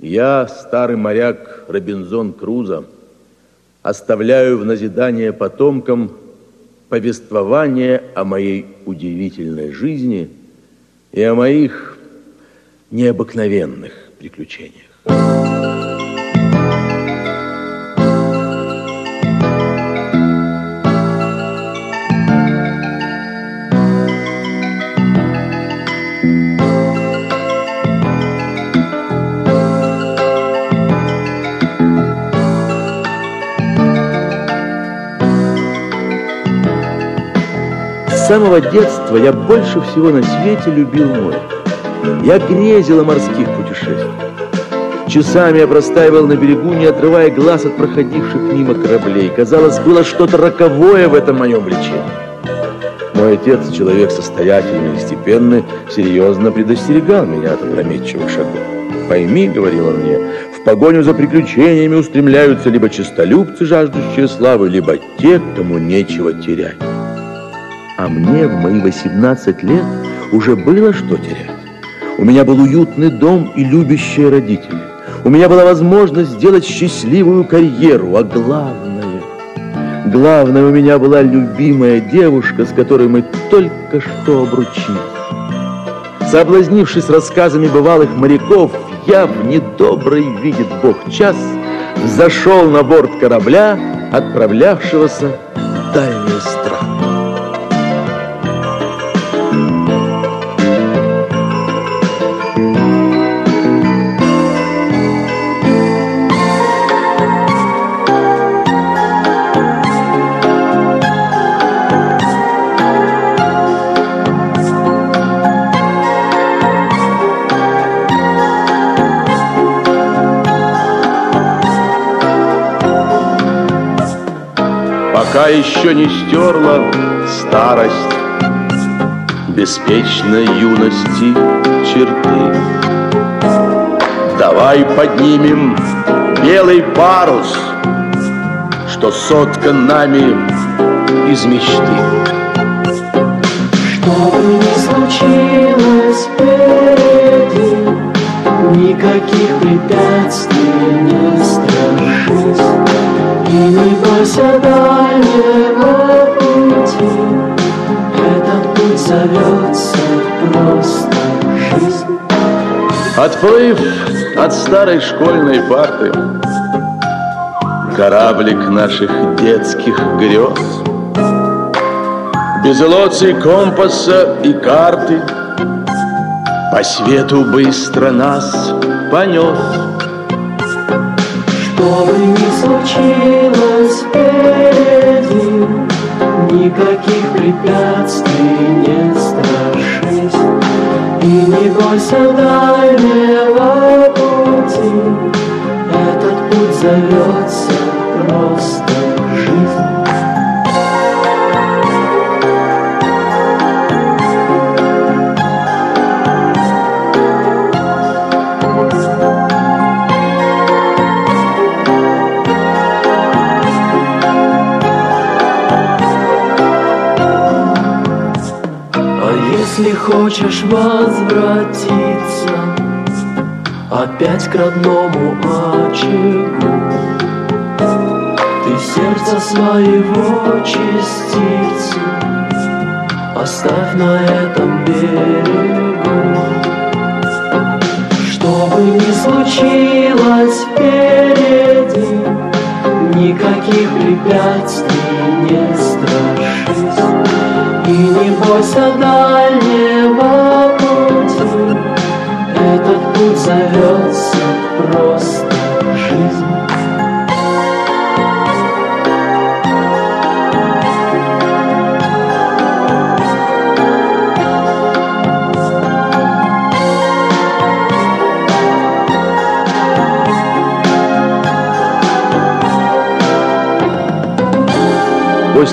Я, старый моряк Робинзон Крузо, оставляю в назидание потомкам повествование о моей удивительной жизни и о моих необыкновенных приключениях. Самого детства я больше всего на свете любил море. Я грезил о морских путешествиях. Часами я простаивал на берегу, не отрывая глаз от проходивших мимо кораблей. Казалось, было что-то роковое в этом моем влечении. Мой отец, человек состоятельный и степенный, серьезно предостерегал меня от опрометчивых шагов. «Пойми, — говорил он мне, — в погоню за приключениями устремляются либо честолюбцы, жаждущие славы, либо те, кому нечего терять». А мне в мои 18 лет уже было что терять. У меня был уютный дом и любящие родители. У меня была возможность сделать счастливую карьеру, а главное, главное, у меня была любимая девушка, с которой мы только что обручились. Соблазнившись рассказами бывалых моряков, я в недобрый видит Бог час зашел на борт корабля, отправлявшегося в дальние страны. Пока еще не стерла старость Беспечной юности черты. Давай поднимем белый парус, Что соткан нами из мечты. Что бы ни случилось впереди, Никаких препятствий не страшись, И не бойся зовется просто жизнь. Отплыв от старой школьной парты, Кораблик наших детских грез, Без лоций, компаса и карты По свету быстро нас понес. Что бы ни случилось впереди, Никаких препятствий не страшись, И не бойся дальнего пути, Этот путь зовется просто если хочешь возвратиться Опять к родному очагу. Ты сердце своего частицу Оставь на этом берегу. Что бы ни случилось впереди Никаких препятствий не страшись И не бойся дальнего пути. Этот путь зовется просто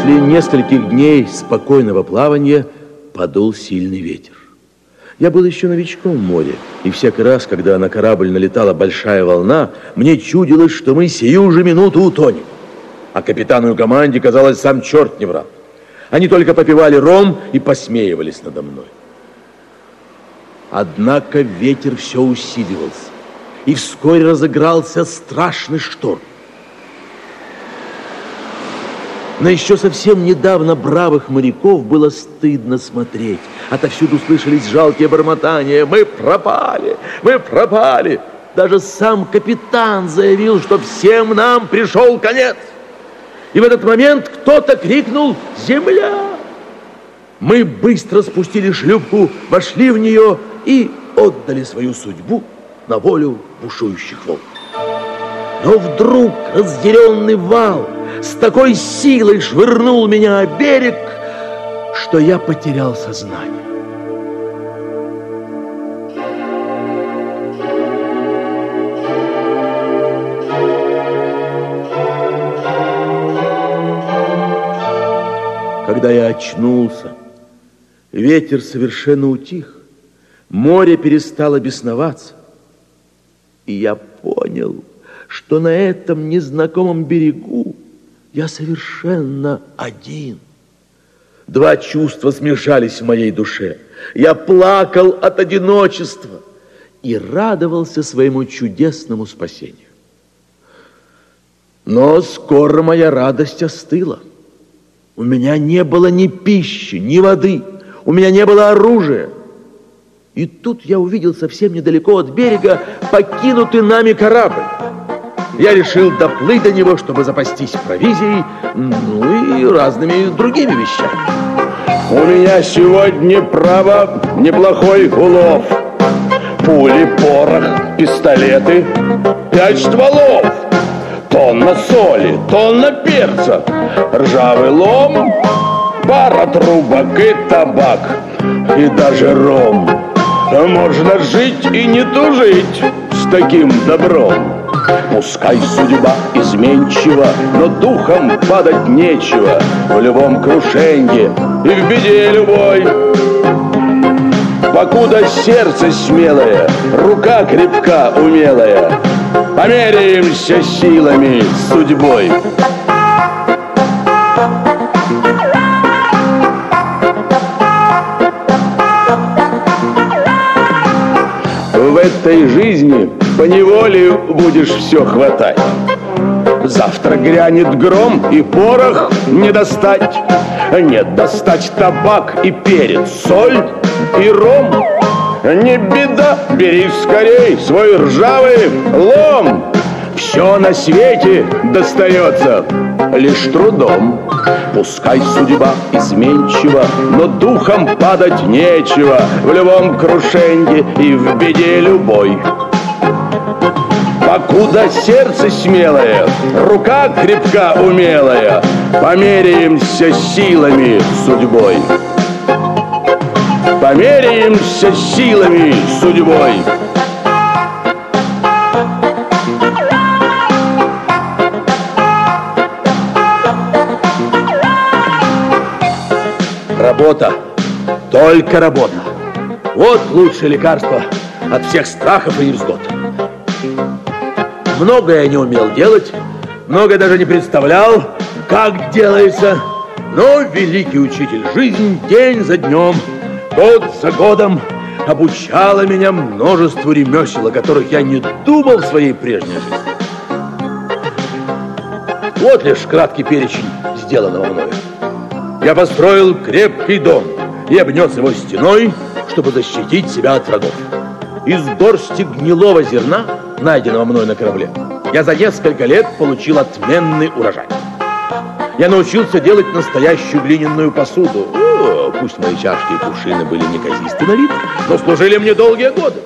После нескольких дней спокойного плавания подул сильный ветер. Я был еще новичком в море, и всякий раз, когда на корабль налетала большая волна, мне чудилось, что мы сию же минуту утонем. А капитану и команде, казалось, сам черт не врал. Они только попивали ром и посмеивались надо мной. Однако ветер все усиливался. и вскоре разыгрался страшный шторм. На еще совсем недавно бравых моряков было стыдно смотреть. Отовсюду слышались жалкие бормотания. «Мы пропали! Мы пропали!» Даже сам капитан заявил, что всем нам пришел конец. И в этот момент кто-то крикнул «Земля!». Мы быстро спустили шлюпку, вошли в нее и отдали свою судьбу на волю бушующих волн. Но вдруг разъяренный вал с такой силой швырнул меня о берег, что я потерял сознание. Когда я очнулся, ветер совершенно утих, море перестало бесноваться, и я понял, что на этом незнакомом берегу я совершенно один. Два чувства смешались в моей душе. Я плакал от одиночества и радовался своему чудесному спасению. Но скоро моя радость остыла. У меня не было ни пищи, ни воды, у меня не было оружия. И тут я увидел совсем недалеко от берега покинутый нами корабль. Я решил доплыть до него, чтобы запастись провизией, ну и разными другими вещами. У меня сегодня, право, неплохой улов. Пули, порох, пистолеты, пять стволов тонна соли, тонна перца, ржавый лом, пара трубок и табак, и даже ром. Можно жить и не тужить с таким добром. Пускай судьба изменчива, но духом падать нечего В любом крушенье и в беде любой. Покуда сердце смелое, рука крепка, умелая, Померяемся силами судьбой. В этой жизни по неволе будешь все хватать. Завтра грянет гром и порох не достать. Нет, достать табак и перец, соль и ром. Не беда, бери скорей свой ржавый лом. Все на свете достается лишь трудом. Пускай судьба изменчива, но духом падать нечего В любом крушенье и в беде любой. Покуда сердце смелое, рука крепка умелая, Померяемся силами судьбой померяемся силами судьбой. Работа, только работа. Вот лучшее лекарство от всех страхов и невзгод. Многое я не умел делать, многое даже не представлял, как делается, но великий учитель жизнь день за днем – год за годом обучала меня множеству ремесел, о которых я не думал в своей прежней жизни. Вот лишь краткий перечень сделанного мною. Я построил крепкий дом и обнес его стеной, чтобы защитить себя от врагов. Из горсти гнилого зерна, найденного мной на корабле, я за несколько лет получил отменный урожай. Я научился делать настоящую глиняную посуду. О, пусть мои чашки и кувшины были неказисты на вид, но служили мне долгие годы.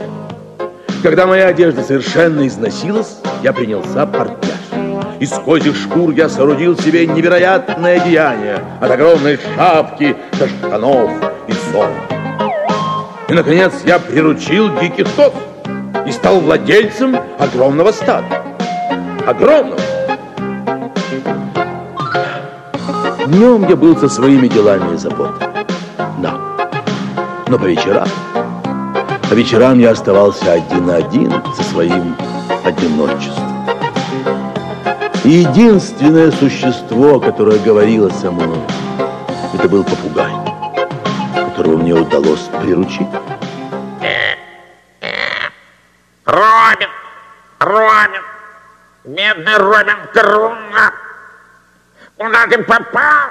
Когда моя одежда совершенно износилась, я принялся портняж. Из козьих шкур я соорудил себе невероятное деяние от огромной шапки до штанов и сон. И, наконец, я приручил диких коз и стал владельцем огромного стада. Огромного. Днем я был со своими делами и заботами. Да. Но по вечерам, по вечерам я оставался один на один со своим одиночеством. И единственное существо, которое говорило со мной, это был попугай, которого мне удалось приручить. Бедный Робин Круна! Куда ты попал?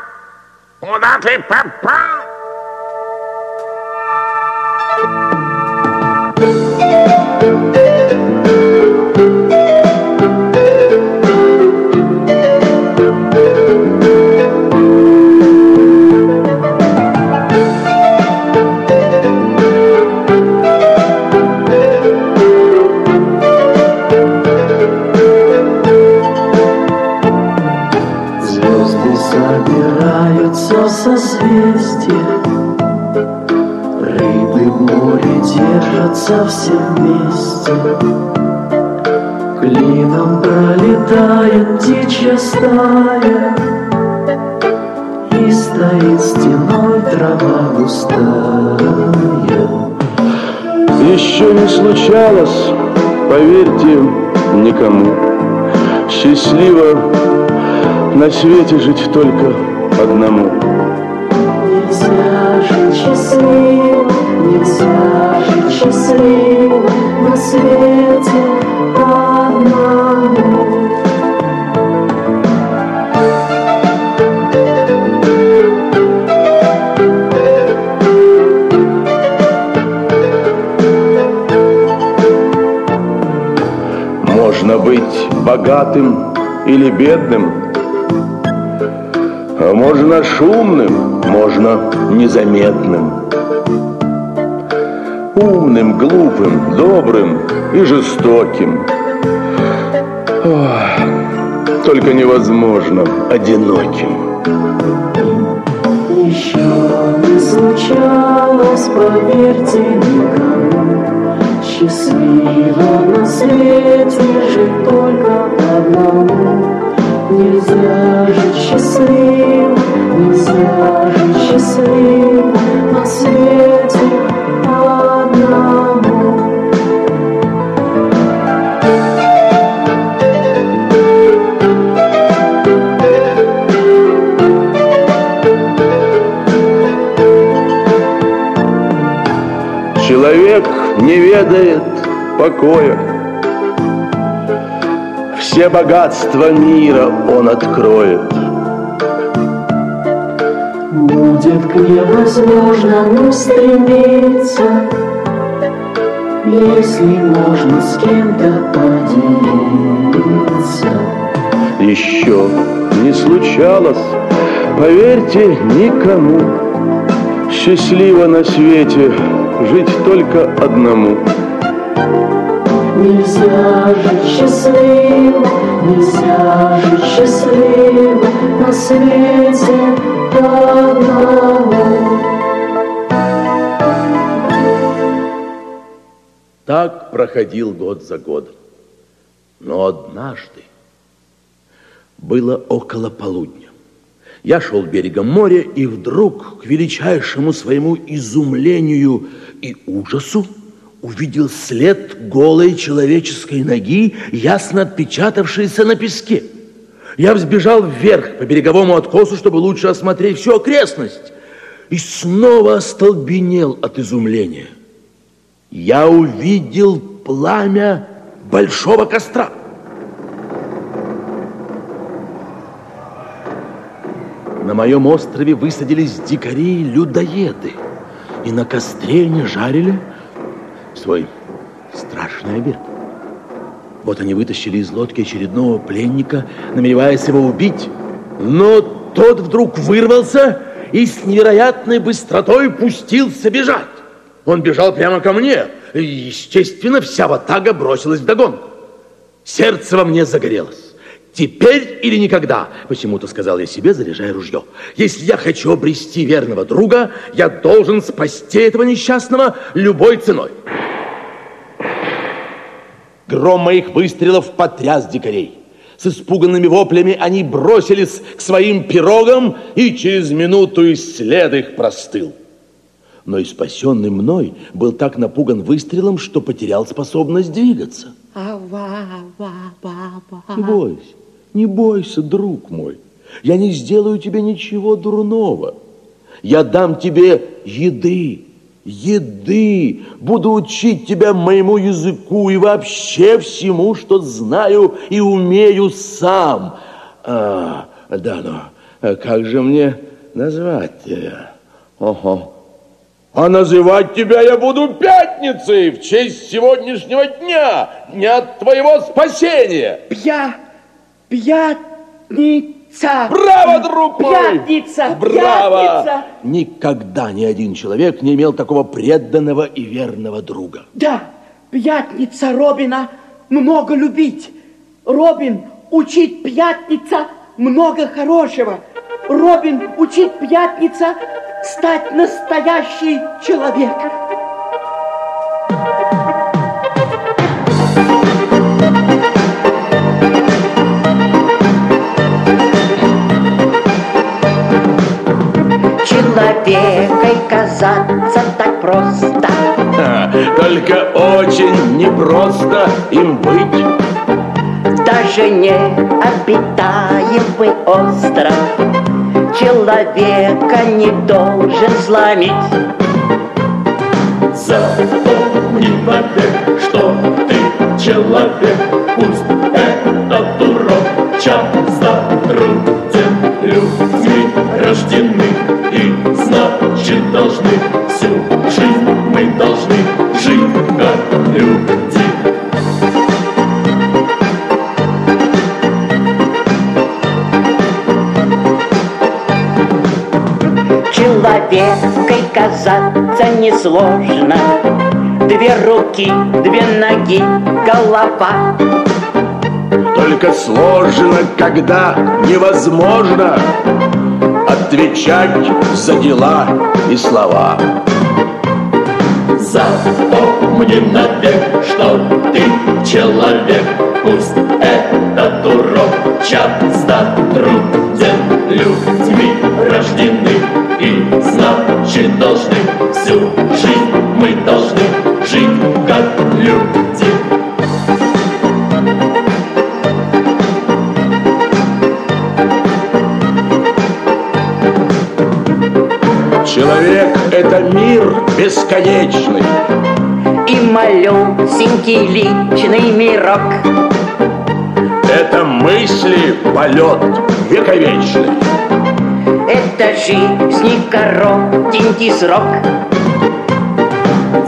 Куда ты попал? Созвездия Рыбы море держатся все вместе. Клином пролетает птичья стая. И стоит стеной трава густая. Еще не случалось, поверьте, никому. Счастливо на свете жить только одному счастливо на свете одному. Можно быть богатым или бедным, а можно шумным, можно незаметным. Умным, глупым, добрым и жестоким. Ох, только невозможно одиноким. Еще не случалось, поверьте никому, Счастливо на свете жить только одному. Нельзя жить счастливо, нельзя жить счастливо на свете не ведает покоя. Все богатства мира он откроет. Будет к невозможному стремиться, Если можно с кем-то поделиться. Еще не случалось, поверьте никому, Счастливо на свете жить только одному. Нельзя жить счастливо, нельзя жить счастливо на свете одному. Так проходил год за годом. Но однажды было около полудня. Я шел берегом моря и вдруг, к величайшему своему изумлению и ужасу, увидел след голой человеческой ноги, ясно отпечатавшийся на песке. Я взбежал вверх по береговому откосу, чтобы лучше осмотреть всю окрестность, и снова остолбенел от изумления. Я увидел пламя большого костра. На моем острове высадились дикари и на костре они жарили свой страшный обед. Вот они вытащили из лодки очередного пленника, намереваясь его убить. Но тот вдруг вырвался и с невероятной быстротой пустился бежать. Он бежал прямо ко мне, и, естественно, вся ватага бросилась вдогонку. Сердце во мне загорелось. Теперь или никогда, почему-то сказал я себе, заряжая ружье. Если я хочу обрести верного друга, я должен спасти этого несчастного любой ценой. Гром моих выстрелов потряс дикарей. С испуганными воплями они бросились к своим пирогам, и через минуту и след их простыл. Но и спасенный мной был так напуган выстрелом, что потерял способность двигаться. Не бойся, не бойся, друг мой. Я не сделаю тебе ничего дурного. Я дам тебе еды еды, буду учить тебя моему языку и вообще всему, что знаю и умею сам. А, да, но как же мне назвать тебя? Ого. А называть тебя я буду пятницей в честь сегодняшнего дня, дня твоего спасения. Пья, пятница. Браво, друг мой! Пятница, Браво! пятница. Никогда ни один человек не имел такого преданного и верного друга. Да, пятница Робина много любить. Робин учит пятница много хорошего. Робин учит пятница стать настоящий человек. Человекой казаться так просто. Только очень непросто им быть. Даже не обитаемый остров Человека не должен сломить. Запомни навек, что ты человек. Пусть этот урок часто труден. Людьми рождены значит должны Всю жизнь мы должны жить как люди. Человекой казаться несложно. Две руки, две ноги, голова. Только сложно, когда невозможно Отвечать за дела и слова. Запомни навек, что ты человек. Пусть этот урок часто труден. Людьми рождены и значит должны. Всю жизнь мы должны жить как люди Человек – это мир бесконечный. И малюсенький личный мирок Это мысли полет вековечный. Это жизни коротенький срок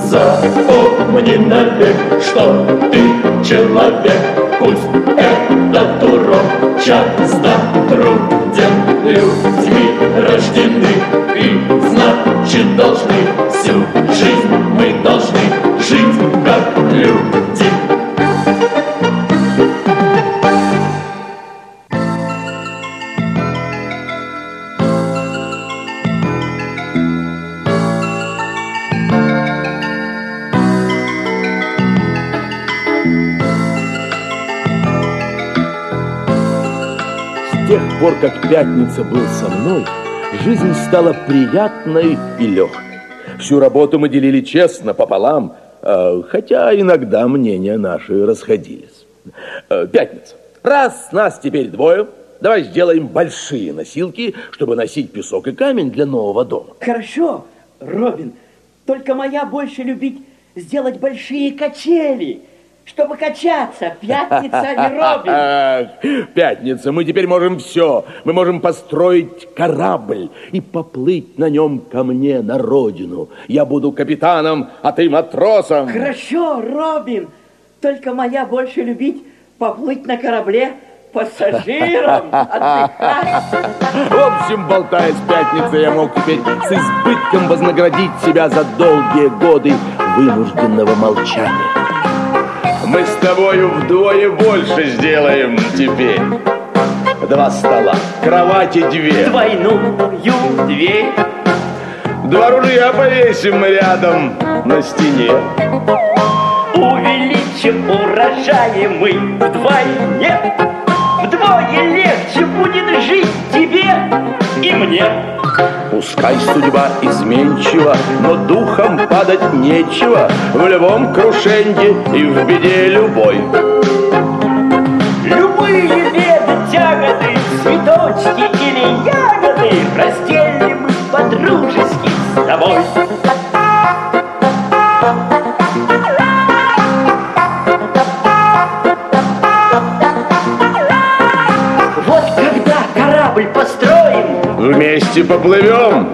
Запомни навек, что ты человек Пусть этот урок часто труден Людьми рождены и значит должны Всю жизнь мы должны жить как люди. С тех пор, как пятница был со мной, жизнь стала приятной и легкой. Всю работу мы делили честно, пополам, э, хотя иногда мнения наши расходились. Э, Пятница. Раз нас теперь двое, давай сделаем большие носилки, чтобы носить песок и камень для нового дома. Хорошо, Робин, только моя больше любить сделать большие качели, чтобы качаться. Пятница, не Робин. Пятница, мы теперь можем все. Мы можем построить корабль и поплыть на нем ко мне на родину. Я буду капитаном, а ты матросом. Хорошо, Робин, только моя больше любить поплыть на корабле пассажиром, отдыхать. В общем, болтая с пятницы, я мог теперь с избытком вознаградить себя за долгие годы вынужденного молчания. Мы с тобою вдвое больше сделаем теперь. Два стола, кровати две. Двойную дверь. Два ружья повесим рядом на стене. Увеличим урожаи мы вдвойне. Вдвое легче будет жить тебе и мне. Пускай судьба изменчива, но духом падать нечего В любом крушенье и в беде любой Любые беды, тяготы, цветочки или ягоды Разделим мы по-дружески с тобой. Вместе поплывем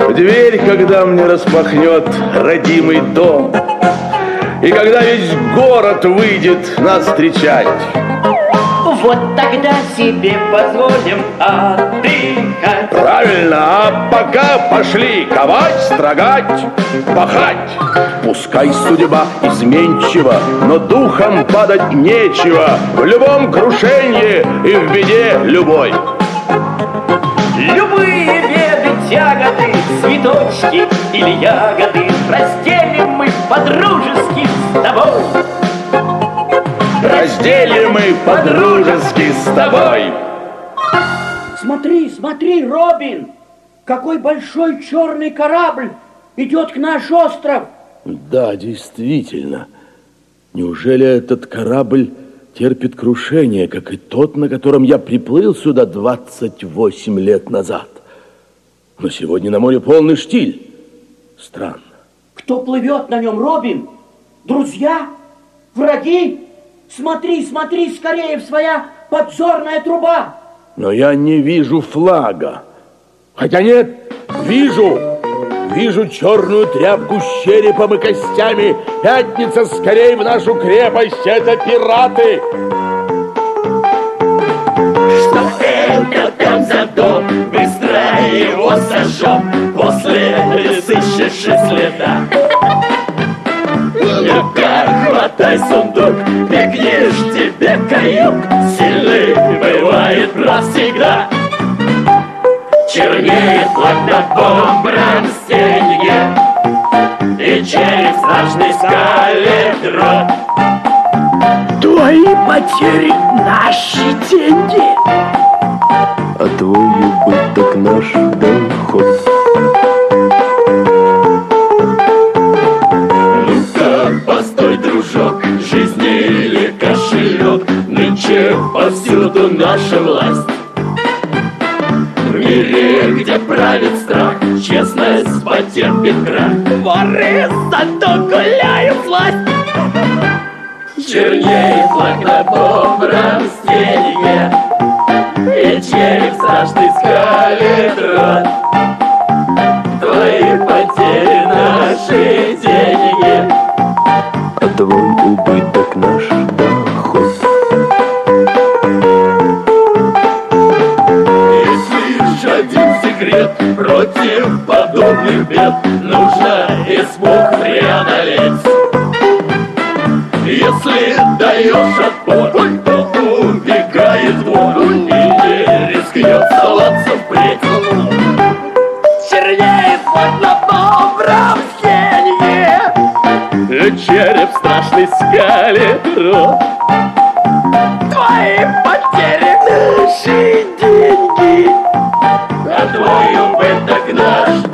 в дверь, когда мне распахнет родимый дом. И когда весь город выйдет нас встречать. Вот тогда себе позволим отдыхать. Правильно, а пока пошли ковать, строгать, пахать. Пускай судьба изменчива, но духом падать нечего. В любом крушении и в беде любой. Любые беды, тяготы, цветочки или ягоды Разделим мы по-дружески с тобой Разделим мы по-дружески с тобой. Смотри, смотри, Робин! Какой большой черный корабль идет к наш остров! Да, действительно. Неужели этот корабль терпит крушение, как и тот, на котором я приплыл сюда 28 лет назад? Но сегодня на море полный штиль. Странно. Кто плывет на нем, Робин? Друзья? Враги? Смотри, смотри скорее в своя подзорная труба! Но я не вижу флага. Хотя нет, вижу. Вижу черную тряпку с черепом и костями. Пятница скорее в нашу крепость. Это пираты. Что это там за дом? Быстро его сожжем После сыщешь и следа Ну-ка, хватай сундук Бегнешь тебе каюк Сильный бывает раз всегда Чернеет флаг над бомбром стенье И череп страшный скалит рот Твои потери – наши деньги. А твой убыток – наш доход. Ну-ка, постой, дружок, жизнь или кошелек, Нынче повсюду наша власть. Потерпит крах. Воры зато гуляют власть. Чернеет флаг на бомбром даешь отпор, то убегает вор И не рискнет соваться впредь Чернеет флаг на бобром стенье Череп страшный скалит рот Твои потери наши деньги. А твой убыток наш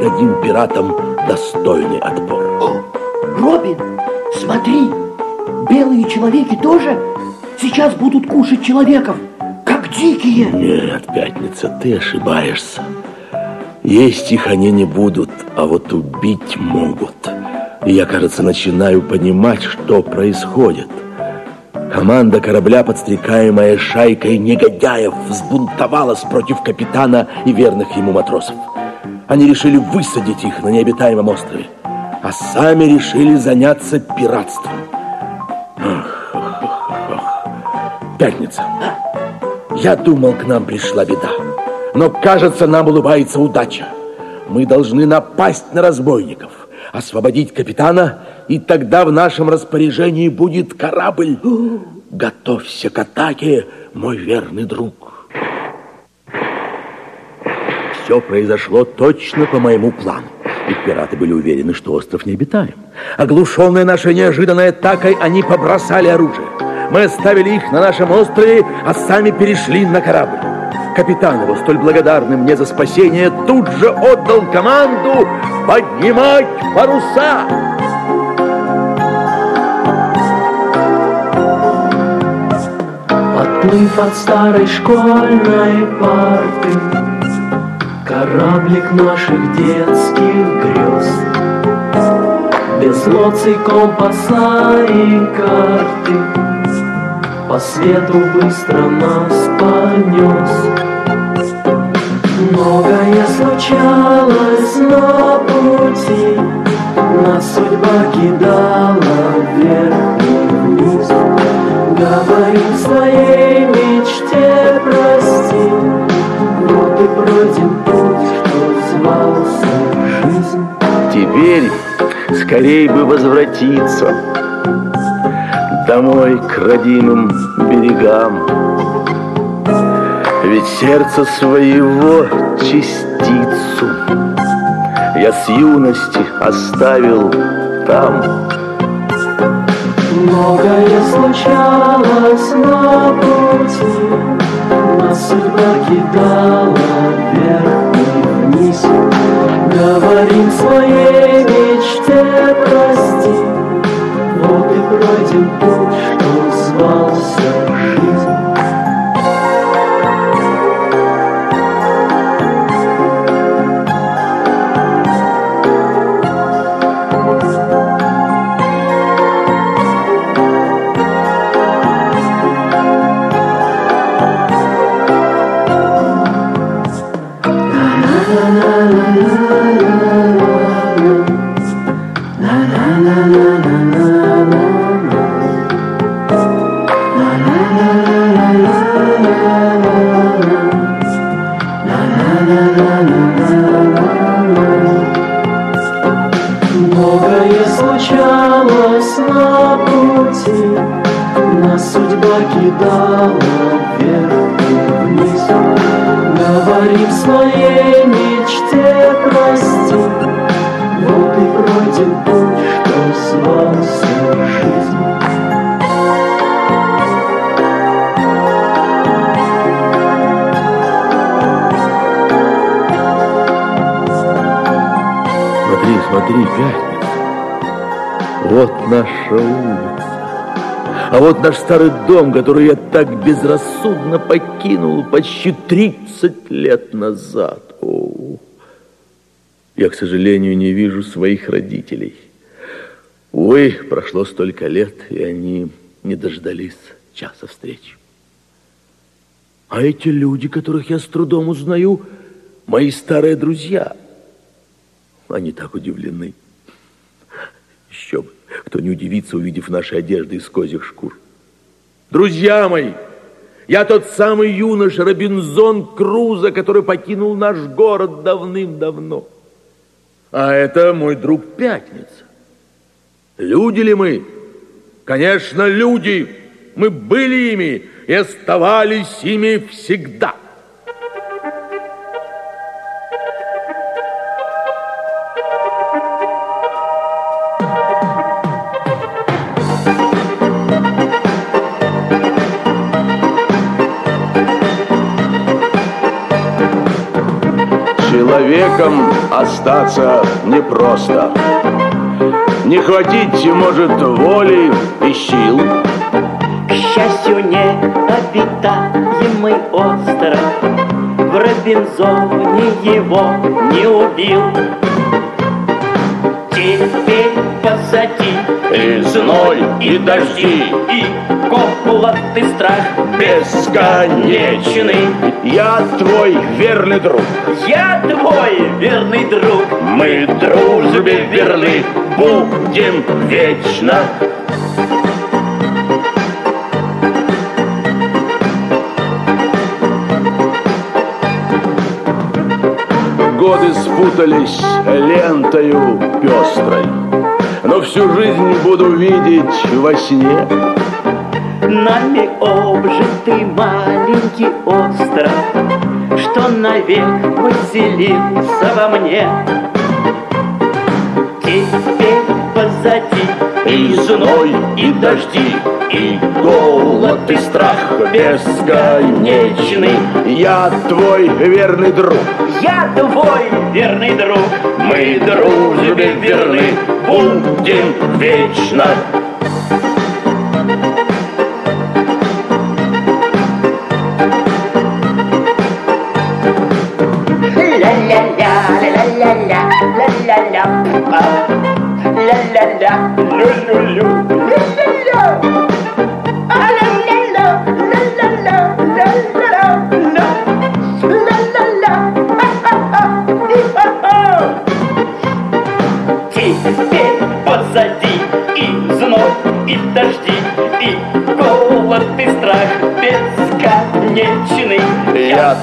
дадим пиратам достойный отпор. Робин, смотри! Белые человеки тоже сейчас будут кушать человеков, как дикие. Нет, пятница, ты ошибаешься. Есть их они не будут, а вот убить могут. И я, кажется, начинаю понимать, что происходит. Команда корабля, подстрекаемая шайкой негодяев, взбунтовалась против капитана и верных ему матросов. Они решили высадить их на необитаемом острове, а сами решили заняться пиратством. Ах, ах, ах, ах. Пятница. Я думал, к нам пришла беда. Но, кажется, нам улыбается удача. Мы должны напасть на разбойников, освободить капитана, и тогда в нашем распоряжении будет корабль. Готовься к атаке, мой верный друг. Все произошло точно по моему плану. Ведь пираты были уверены, что остров необитаем. Оглушенные нашей неожиданной атакой, они побросали оружие. Мы оставили их на нашем острове, а сами перешли на корабль. Капитан его, столь благодарный мне за спасение, тут же отдал команду поднимать паруса. Отплыв от старой школьной парты, Кораблик наших детских грез. Без лоций, компаса и карты. По свету быстро нас понес. Многое случалось на пути. Нас судьба кидала вверх и вниз. Говорим своей Путь, что звался жизнь Теперь скорей бы возвратиться Домой к родимым берегам. Ведь сердце своего частицу Я с юности оставил там. Многое случалось на пути судьба кидала вверх и вниз. Говорим своей мечте прости Вот и пройдем путь, Вот наша улица. А вот наш старый дом, который я так безрассудно покинул почти 30 лет назад. О, я, к сожалению, не вижу своих родителей. Увы, прошло столько лет, и они не дождались часа встречи. А эти люди, которых я с трудом узнаю, мои старые друзья. Они так удивлены. Еще бы, кто не удивится, увидев наши одежды из козьих шкур. Друзья мои, я тот самый юноша Робинзон Крузо, который покинул наш город давным-давно. А это мой друг Пятница. Люди ли мы? Конечно, люди. Мы были ими и оставались ими всегда. Человеком остаться непросто. Не хватить, может, воли и сил. К счастью, необитаемый остров В Робинзоне его не убил Теперь позади И зной, и дожди, и голод, и страх бесконечный. Я твой верный друг. Я твой верный друг Мы дружбе верны, будем вечно. Годы спутались лентою пестрой, но всю жизнь буду видеть во сне. Нами обжитый маленький остров Что навек поселился во мне Теперь позади И зной, и дожди, и голод, и страх бесконечный. Я твой верный друг. Я твой верный друг. Мы дружбе верны. Будем вечно. Ля ля ля ля ля ля а ля ля ля Lulu, Lulu, Lulu, Lulu.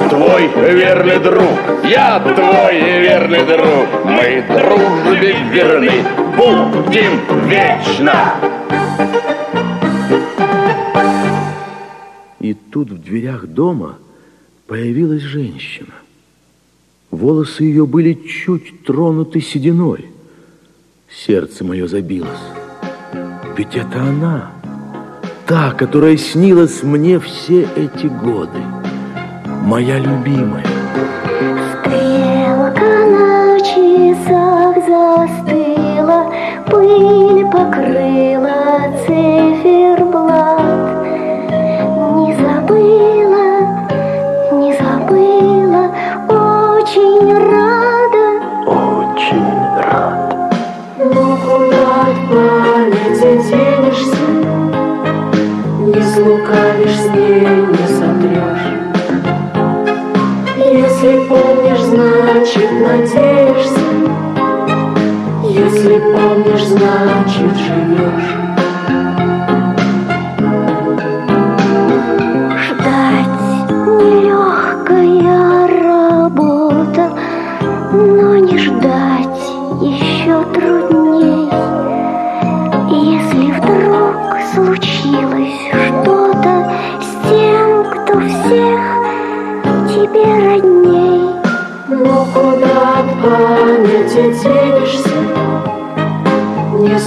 Твой верный друг, я твой верный друг. Мы дружбе верны, будем вечно. И тут в дверях дома появилась женщина. Волосы ее были чуть тронуты сединой. Сердце мое забилось. Ведь это она, та, которая снилась мне все эти годы. Моя любимая. Стрелка на часах застыла, Пыль покрыла циферблат. Не забыла, не забыла, Очень рада, Очень рад. Но куда от памяти денешься? Не слукавишь Если помнишь, значит надеешься. Если помнишь, значит живешь.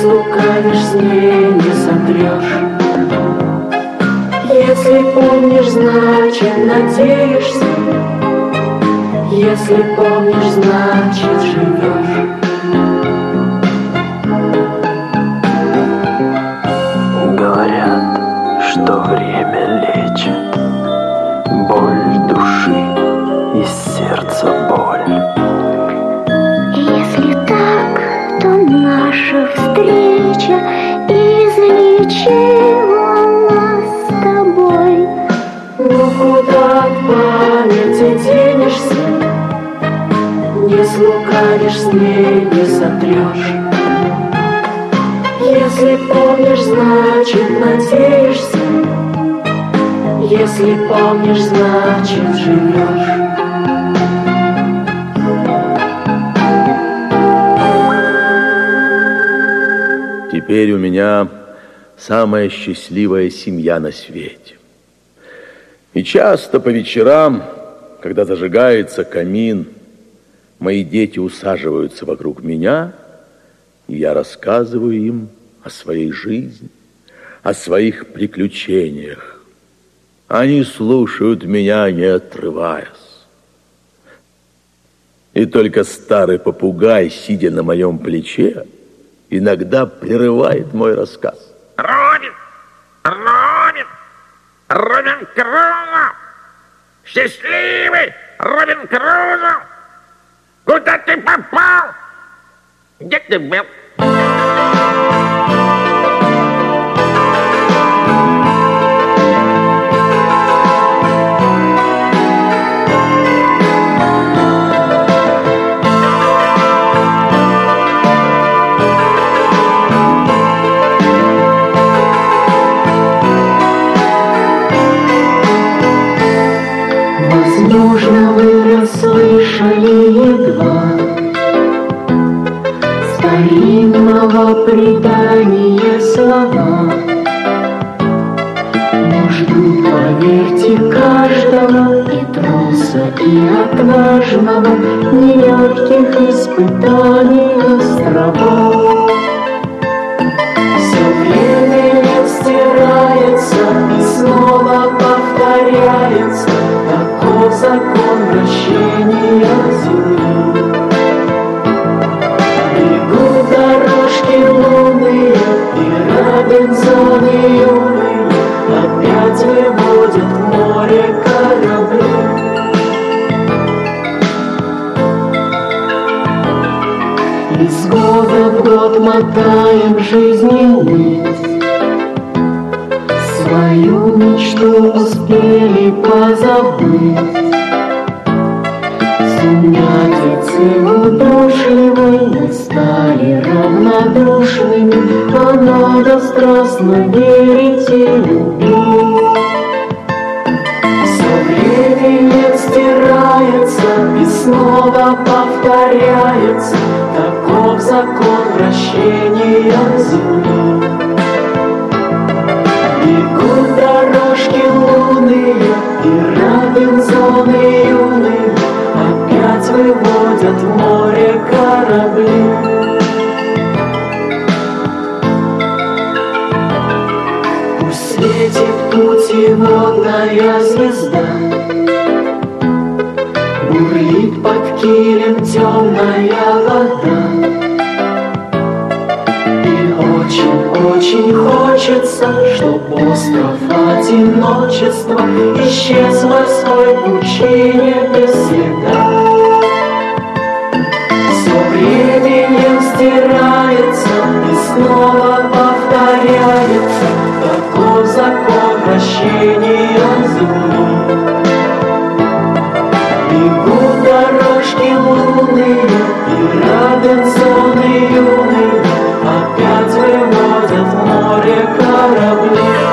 Слукавишь с ней, не сотрешь. Если помнишь, значит надеешься. Если помнишь, значит живешь. Встреча излечила нас с тобой. Но куда от памяти денешься? Не слукавишь с ней, не сотрешь. Если помнишь, значит надеешься. Если помнишь, значит живешь. Теперь у меня самая счастливая семья на свете. И часто по вечерам, когда зажигается камин, мои дети усаживаются вокруг меня, и я рассказываю им о своей жизни, о своих приключениях. Они слушают меня, не отрываясь. И только старый попугай, сидя на моем плече, иногда прерывает мой рассказ. Робин! Робин! Робин Крузо! Счастливый Робин Крузо! Куда ты попал? Где ты был? Предания слова Но ждут, поверьте, каждого И труса, и отважного Нелегких испытаний острова Все время стирается и снова повторяется Таков закон вращения Земли. Опять в море корабли. Из года жизни нить. Свою мечту успели позабыть. Сумятицы удушливой стали равнодушными, А надо страстно верить и любить. Все временем стирается и снова повторяется Таков закон вращения Земли. Бегут дорожки лунные и Робинзоны юные Опять выводят в море корабли. Светит путеводная звезда, Бурлит под килем темная вода. И очень-очень хочется, Чтоб остров одиночества Исчез в морской пучине без следа временем стирается и снова повторяется. Таков закон вращения земли. Бегут дорожки лунные и радиационные юные, опять выводят в море корабли.